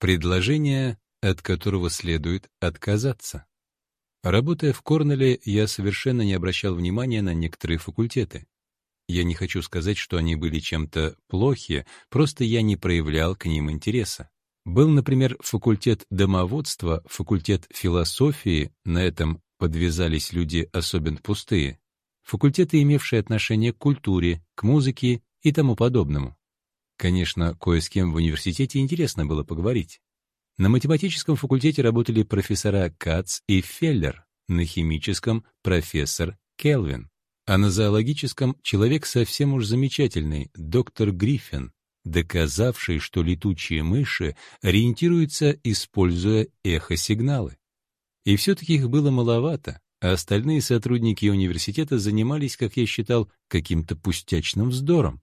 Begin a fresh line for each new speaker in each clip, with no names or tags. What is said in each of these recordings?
Предложение, от которого следует отказаться. Работая в Корнелле, я совершенно не обращал внимания на некоторые факультеты. Я не хочу сказать, что они были чем-то плохи, просто я не проявлял к ним интереса. Был, например, факультет домоводства, факультет философии, на этом подвязались люди особенно пустые, факультеты, имевшие отношение к культуре, к музыке и тому подобному. Конечно, кое с кем в университете интересно было поговорить. На математическом факультете работали профессора Кац и Феллер, на химическом — профессор Келвин, а на зоологическом — человек совсем уж замечательный, доктор Гриффин, доказавший, что летучие мыши ориентируются, используя эхосигналы. И все-таки их было маловато, а остальные сотрудники университета занимались, как я считал, каким-то пустячным вздором.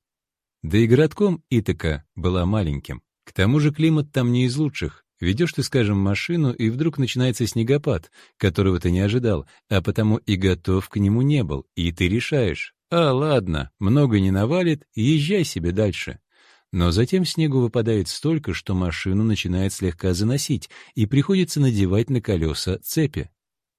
Да и городком Итака была маленьким. К тому же климат там не из лучших. Ведешь ты, скажем, машину, и вдруг начинается снегопад, которого ты не ожидал, а потому и готов к нему не был, и ты решаешь, а ладно, много не навалит, езжай себе дальше. Но затем снегу выпадает столько, что машину начинает слегка заносить, и приходится надевать на колеса цепи.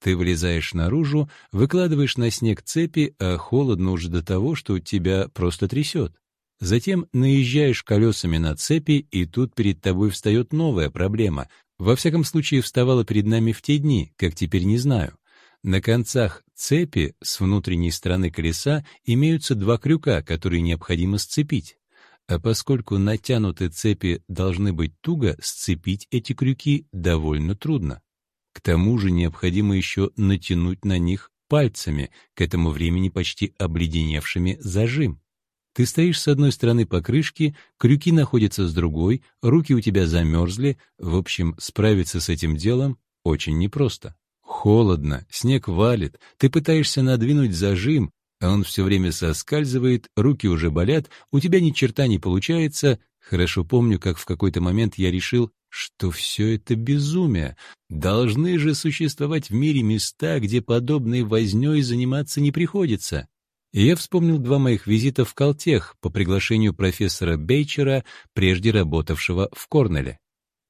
Ты вылезаешь наружу, выкладываешь на снег цепи, а холодно уже до того, что тебя просто трясет. Затем наезжаешь колесами на цепи, и тут перед тобой встает новая проблема. Во всяком случае, вставала перед нами в те дни, как теперь не знаю. На концах цепи с внутренней стороны колеса имеются два крюка, которые необходимо сцепить. А поскольку натянутые цепи должны быть туго, сцепить эти крюки довольно трудно. К тому же необходимо еще натянуть на них пальцами, к этому времени почти обледеневшими зажим. Ты стоишь с одной стороны покрышки, крюки находятся с другой, руки у тебя замерзли, в общем, справиться с этим делом очень непросто. Холодно, снег валит, ты пытаешься надвинуть зажим, а он все время соскальзывает, руки уже болят, у тебя ни черта не получается. Хорошо помню, как в какой-то момент я решил, что все это безумие. Должны же существовать в мире места, где подобной вознёй заниматься не приходится. И я вспомнил два моих визита в Калтех по приглашению профессора Бейчера, прежде работавшего в Корнеле.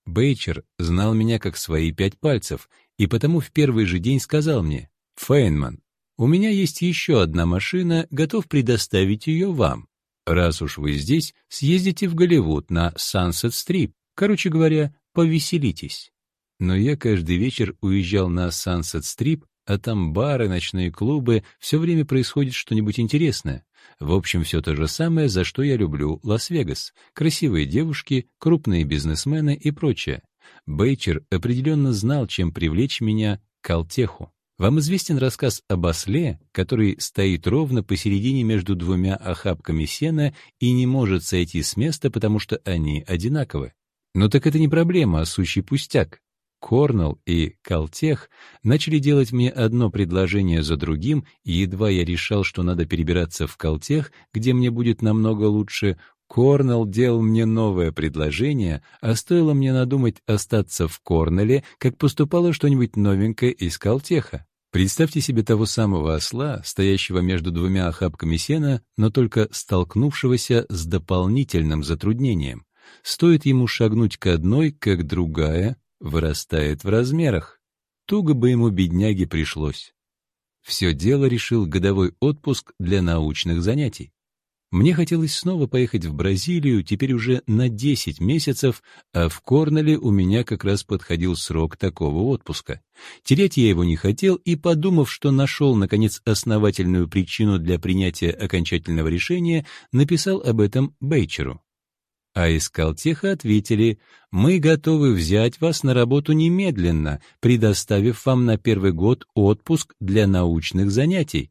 Бейчер знал меня как свои пять пальцев, и потому в первый же день сказал мне, «Фейнман, у меня есть еще одна машина, готов предоставить ее вам. Раз уж вы здесь, съездите в Голливуд на Strip. Короче говоря, повеселитесь. Но я каждый вечер уезжал на Strip, а там бары, ночные клубы, все время происходит что-нибудь интересное. В общем, все то же самое, за что я люблю Лас-Вегас. Красивые девушки, крупные бизнесмены и прочее. Бейчер определенно знал, чем привлечь меня к Алтеху. Вам известен рассказ об осле, который стоит ровно посередине между двумя охапками сена и не может сойти с места, потому что они одинаковы. Но так это не проблема, а сущий пустяк. Корнелл и Калтех начали делать мне одно предложение за другим, и едва я решал, что надо перебираться в Калтех, где мне будет намного лучше, Корнелл делал мне новое предложение, а стоило мне надумать остаться в Корнелле, как поступало что-нибудь новенькое из Калтеха. Представьте себе того самого осла, стоящего между двумя охапками сена, но только столкнувшегося с дополнительным затруднением. Стоит ему шагнуть к одной, как другая вырастает в размерах. Туго бы ему, бедняге, пришлось. Все дело решил годовой отпуск для научных занятий. Мне хотелось снова поехать в Бразилию, теперь уже на 10 месяцев, а в Корнеле у меня как раз подходил срок такого отпуска. Терять я его не хотел и, подумав, что нашел, наконец, основательную причину для принятия окончательного решения, написал об этом Бейчеру. А из Калтеха ответили, «Мы готовы взять вас на работу немедленно, предоставив вам на первый год отпуск для научных занятий».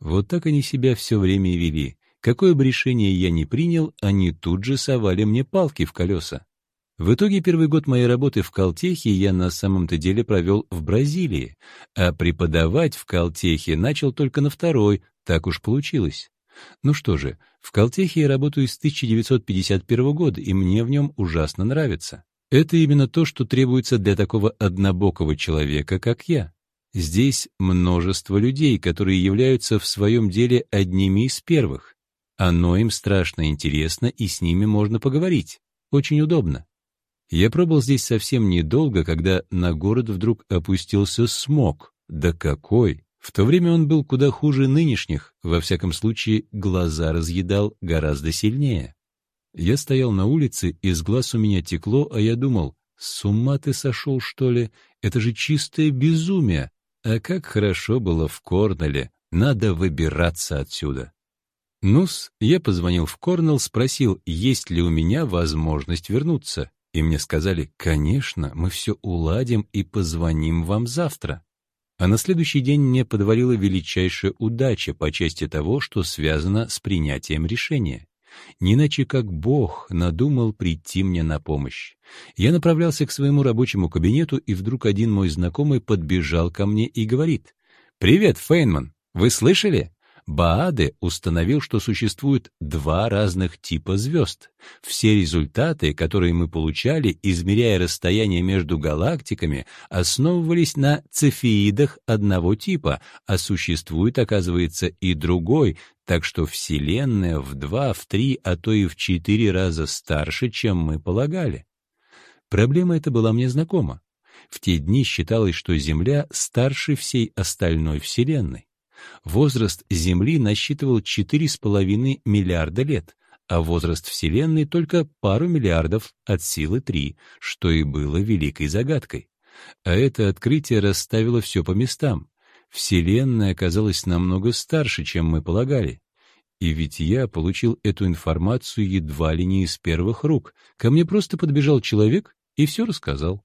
Вот так они себя все время и вели. Какое бы решение я ни принял, они тут же совали мне палки в колеса. В итоге первый год моей работы в Калтехе я на самом-то деле провел в Бразилии, а преподавать в Калтехе начал только на второй, так уж получилось. Ну что же, в Калтехе я работаю с 1951 года, и мне в нем ужасно нравится. Это именно то, что требуется для такого однобокого человека, как я. Здесь множество людей, которые являются в своем деле одними из первых. Оно им страшно интересно, и с ними можно поговорить. Очень удобно. Я пробыл здесь совсем недолго, когда на город вдруг опустился смог. Да какой! В то время он был куда хуже нынешних, во всяком случае глаза разъедал гораздо сильнее. Я стоял на улице, из глаз у меня текло, а я думал, с ума ты сошел, что ли? Это же чистое безумие. А как хорошо было в Корнеле, надо выбираться отсюда. Нус, я позвонил в Корнелл, спросил, есть ли у меня возможность вернуться. И мне сказали, конечно, мы все уладим и позвоним вам завтра. А на следующий день мне подвалила величайшая удача по части того, что связано с принятием решения. Не иначе как Бог надумал прийти мне на помощь. Я направлялся к своему рабочему кабинету, и вдруг один мой знакомый подбежал ко мне и говорит, «Привет, Фейнман, вы слышали? Бааде установил, что существует два разных типа звезд. Все результаты, которые мы получали, измеряя расстояние между галактиками, основывались на цефеидах одного типа, а существует, оказывается, и другой, так что Вселенная в два, в три, а то и в четыре раза старше, чем мы полагали. Проблема эта была мне знакома. В те дни считалось, что Земля старше всей остальной Вселенной. Возраст Земли насчитывал 4,5 миллиарда лет, а возраст Вселенной только пару миллиардов от силы 3, что и было великой загадкой. А это открытие расставило все по местам. Вселенная оказалась намного старше, чем мы полагали. И ведь я получил эту информацию едва ли не из первых рук. Ко мне просто подбежал человек и все рассказал.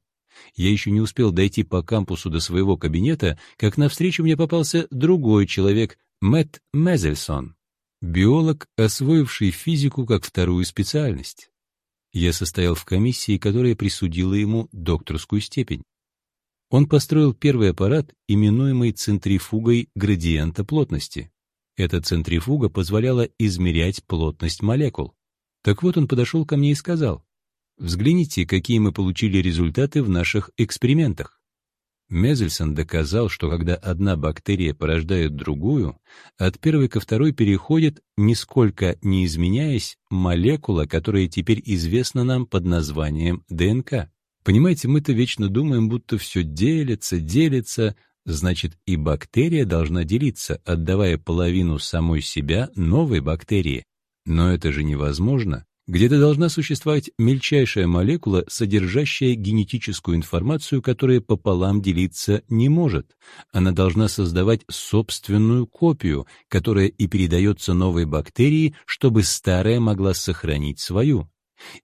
Я еще не успел дойти по кампусу до своего кабинета, как навстречу мне попался другой человек, Мэтт Мезельсон, биолог, освоивший физику как вторую специальность. Я состоял в комиссии, которая присудила ему докторскую степень. Он построил первый аппарат, именуемый центрифугой градиента плотности. Эта центрифуга позволяла измерять плотность молекул. Так вот он подошел ко мне и сказал, Взгляните, какие мы получили результаты в наших экспериментах. Мезельсон доказал, что когда одна бактерия порождает другую, от первой ко второй переходит, нисколько не изменяясь, молекула, которая теперь известна нам под названием ДНК. Понимаете, мы-то вечно думаем, будто все делится, делится, значит и бактерия должна делиться, отдавая половину самой себя новой бактерии. Но это же невозможно. Где-то должна существовать мельчайшая молекула, содержащая генетическую информацию, которая пополам делиться не может. Она должна создавать собственную копию, которая и передается новой бактерии, чтобы старая могла сохранить свою.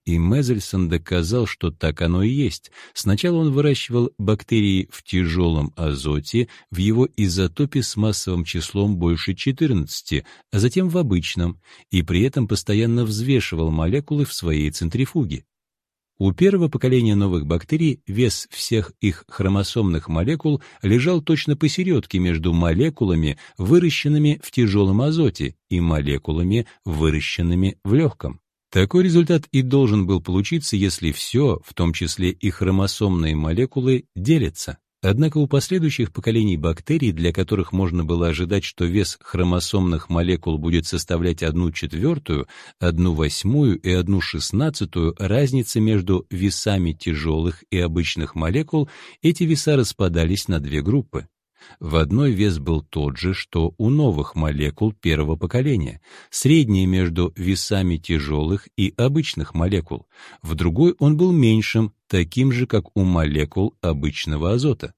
И Мезельсон доказал, что так оно и есть. Сначала он выращивал бактерии в тяжелом азоте, в его изотопе с массовым числом больше 14, а затем в обычном, и при этом постоянно взвешивал молекулы в своей центрифуге. У первого поколения новых бактерий вес всех их хромосомных молекул лежал точно посередке между молекулами, выращенными в тяжелом азоте, и молекулами, выращенными в легком. Такой результат и должен был получиться, если все, в том числе и хромосомные молекулы, делятся. Однако у последующих поколений бактерий, для которых можно было ожидать, что вес хромосомных молекул будет составлять одну четвертую, одну восьмую и одну шестнадцатую, разница между весами тяжелых и обычных молекул, эти веса распадались на две группы. В одной вес был тот же, что у новых молекул первого поколения, средний между весами тяжелых и обычных молекул. В другой он был меньшим, таким же, как у молекул обычного азота.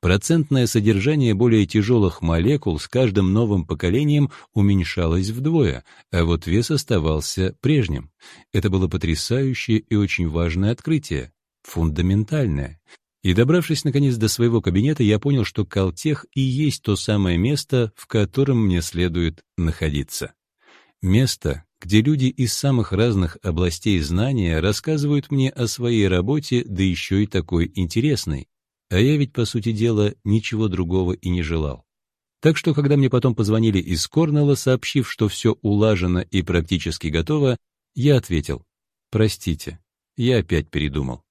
Процентное содержание более тяжелых молекул с каждым новым поколением уменьшалось вдвое, а вот вес оставался прежним. Это было потрясающее и очень важное открытие, фундаментальное. И добравшись, наконец, до своего кабинета, я понял, что Калтех и есть то самое место, в котором мне следует находиться. Место, где люди из самых разных областей знания рассказывают мне о своей работе, да еще и такой интересной. А я ведь, по сути дела, ничего другого и не желал. Так что, когда мне потом позвонили из Корнелла, сообщив, что все улажено и практически готово, я ответил, «Простите, я опять передумал».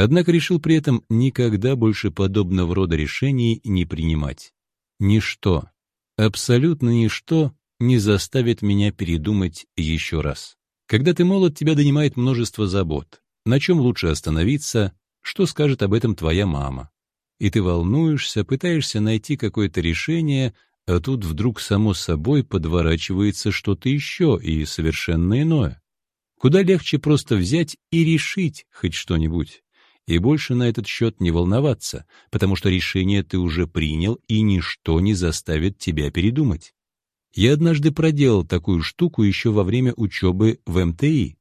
Однако решил при этом никогда больше подобного рода решений не принимать. Ничто, абсолютно ничто не заставит меня передумать еще раз. Когда ты молод, тебя донимает множество забот. на чем лучше остановиться, что скажет об этом твоя мама. И ты волнуешься, пытаешься найти какое-то решение, а тут вдруг само собой подворачивается что-то еще и совершенно иное. Куда легче просто взять и решить хоть что-нибудь. И больше на этот счет не волноваться, потому что решение ты уже принял, и ничто не заставит тебя передумать. Я однажды проделал такую штуку еще во время учебы в МТИ.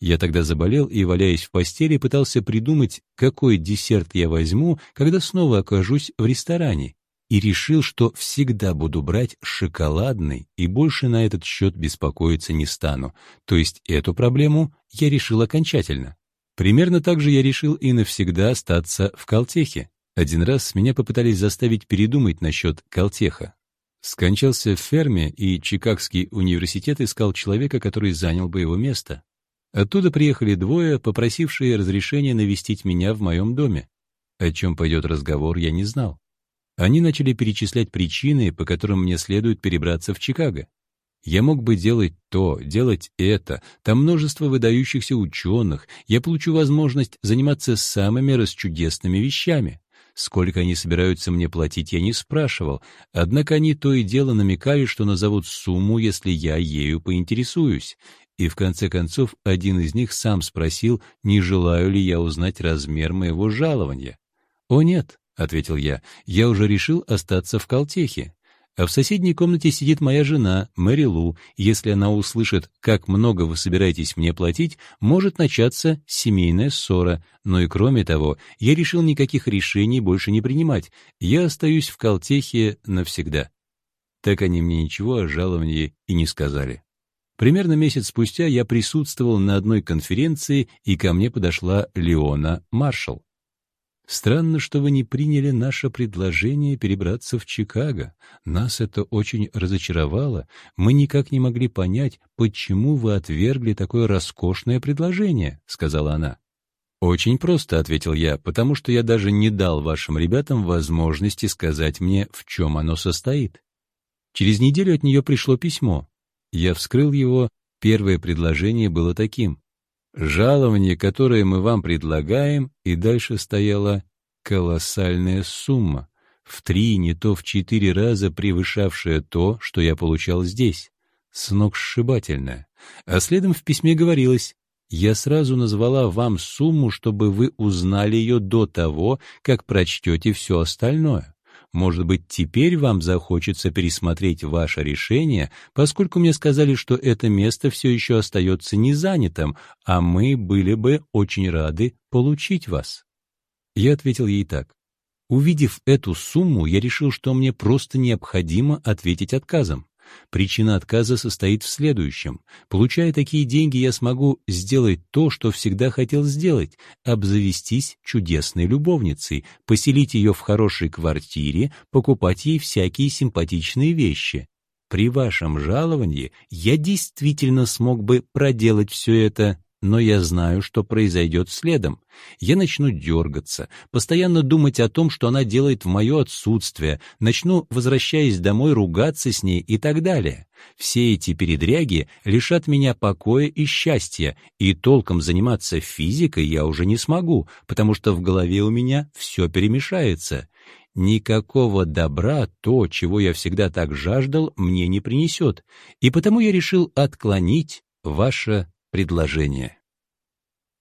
Я тогда заболел и, валяясь в постели, пытался придумать, какой десерт я возьму, когда снова окажусь в ресторане, и решил, что всегда буду брать шоколадный и больше на этот счет беспокоиться не стану. То есть эту проблему я решил окончательно. Примерно так же я решил и навсегда остаться в Калтехе. Один раз меня попытались заставить передумать насчет Калтеха. Скончался в ферме, и Чикагский университет искал человека, который занял бы его место. Оттуда приехали двое, попросившие разрешения навестить меня в моем доме. О чем пойдет разговор, я не знал. Они начали перечислять причины, по которым мне следует перебраться в Чикаго. Я мог бы делать то, делать это, там множество выдающихся ученых, я получу возможность заниматься самыми расчудесными вещами. Сколько они собираются мне платить, я не спрашивал, однако они то и дело намекали, что назовут сумму, если я ею поинтересуюсь. И в конце концов один из них сам спросил, не желаю ли я узнать размер моего жалования. «О нет», — ответил я, — «я уже решил остаться в Колтехе. А в соседней комнате сидит моя жена, Мэри Лу. Если она услышит, как много вы собираетесь мне платить, может начаться семейная ссора. Но и кроме того, я решил никаких решений больше не принимать. Я остаюсь в Колтехе навсегда. Так они мне ничего о жаловании и не сказали. Примерно месяц спустя я присутствовал на одной конференции, и ко мне подошла Леона Маршалл. Странно, что вы не приняли наше предложение перебраться в Чикаго. Нас это очень разочаровало. Мы никак не могли понять, почему вы отвергли такое роскошное предложение», — сказала она. «Очень просто», — ответил я, «потому что я даже не дал вашим ребятам возможности сказать мне, в чем оно состоит». Через неделю от нее пришло письмо. Я вскрыл его, первое предложение было таким. Жалование, которое мы вам предлагаем, и дальше стояла колоссальная сумма, в три, не то в четыре раза превышавшая то, что я получал здесь. Сногсшибательная. А следом в письме говорилось, «Я сразу назвала вам сумму, чтобы вы узнали ее до того, как прочтете все остальное. Может быть, теперь вам захочется пересмотреть ваше решение, поскольку мне сказали, что это место все еще остается незанятым, а мы были бы очень рады получить вас. Я ответил ей так. Увидев эту сумму, я решил, что мне просто необходимо ответить отказом. Причина отказа состоит в следующем. Получая такие деньги, я смогу сделать то, что всегда хотел сделать — обзавестись чудесной любовницей, поселить ее в хорошей квартире, покупать ей всякие симпатичные вещи. При вашем жаловании я действительно смог бы проделать все это но я знаю, что произойдет следом. Я начну дергаться, постоянно думать о том, что она делает в мое отсутствие, начну, возвращаясь домой, ругаться с ней и так далее. Все эти передряги лишат меня покоя и счастья, и толком заниматься физикой я уже не смогу, потому что в голове у меня все перемешается. Никакого добра то, чего я всегда так жаждал, мне не принесет, и потому я решил отклонить ваше предложение.